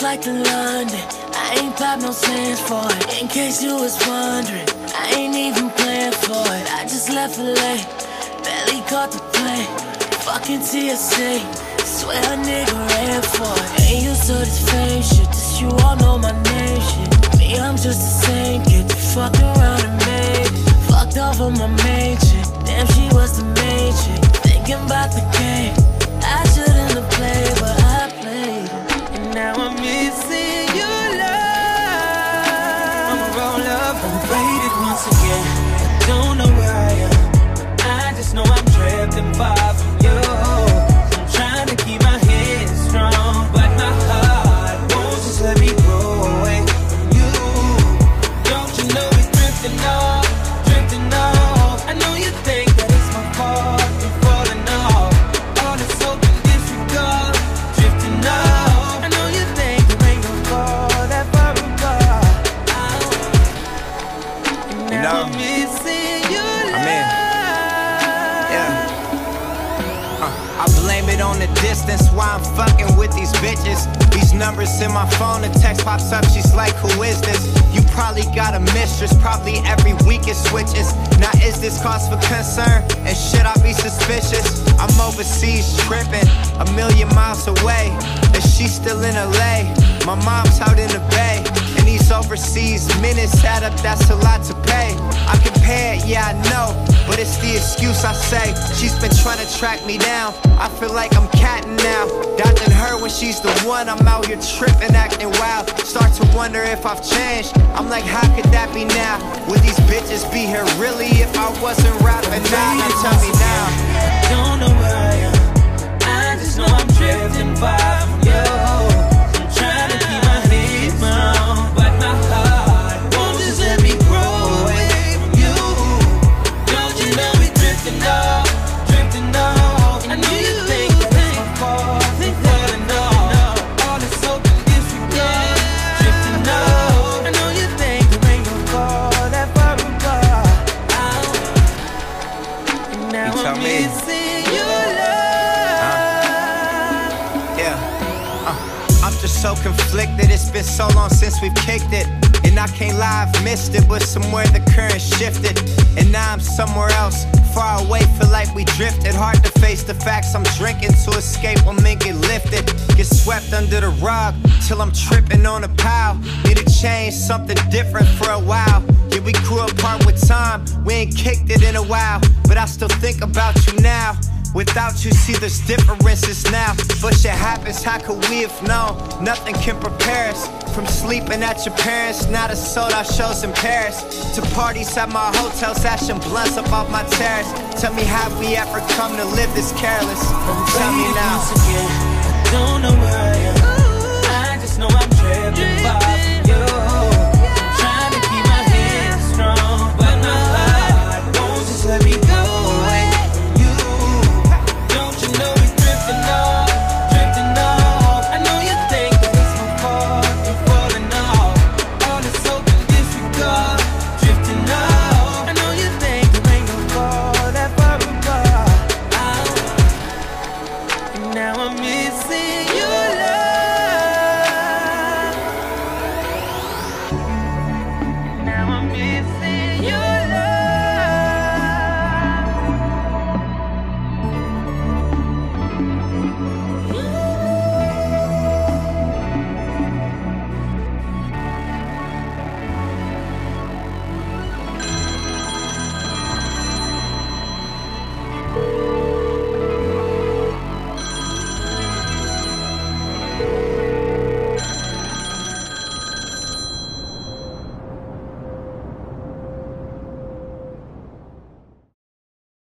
back to London. I ain't pop no sands for it. In case you was wondering, I ain't even playing for it. I just left LA, barely caught the plane. Fucking TSA, swear a nigga ran for it. Ain't used to this fame shit, this you all know my name shit. Me, I'm just the same kid, fucked around and made it. Fucked off on my main damn she was the main chick. And You now know, I'm missing in. Yeah. Uh, I blame it on the distance why I'm fucking with these bitches. These numbers in my phone, the text pops up, she's like, Who is this? You probably got a mistress, probably every week it switches. Now, is this cause for concern? And should I be suspicious? I'm overseas tripping, a million miles away. And she's still in LA. My mom's out in the bay. And these overseas minutes add up, that's a lot to yeah, I know. But it's the excuse I say. She's been trying to track me down. I feel like I'm catting now. Dodging her when she's the one. I'm out here tripping, acting wild. Start to wonder if I've changed. I'm like, how could that be now? Would these bitches be here really if I wasn't rapping now? Tell me now. Don't know where. I just know I'm drifting far from you. Uh, I'm just so conflicted. It's been so long since we've kicked it. And I can't lie, I've missed it, but somewhere the current shifted. And now I'm somewhere else, far away, feel like we drifted. Hard to face the facts I'm drinking to escape when men get lifted. Get swept under the rug till I'm tripping on a pile. Need to change something different for a while. Yeah, we grew apart with time, we ain't kicked it in a while. But I still think about you now. Without you, see there's differences now. But happens, how could we have known? Nothing can prepare us. From sleeping at your parents, not to sold out shows in Paris. To parties at my hotel, sashing blunts up off my terrace. Tell me, have we ever come to live this careless? Tell me now. Once again, I don't know where I am. I just know I'm in fire. Música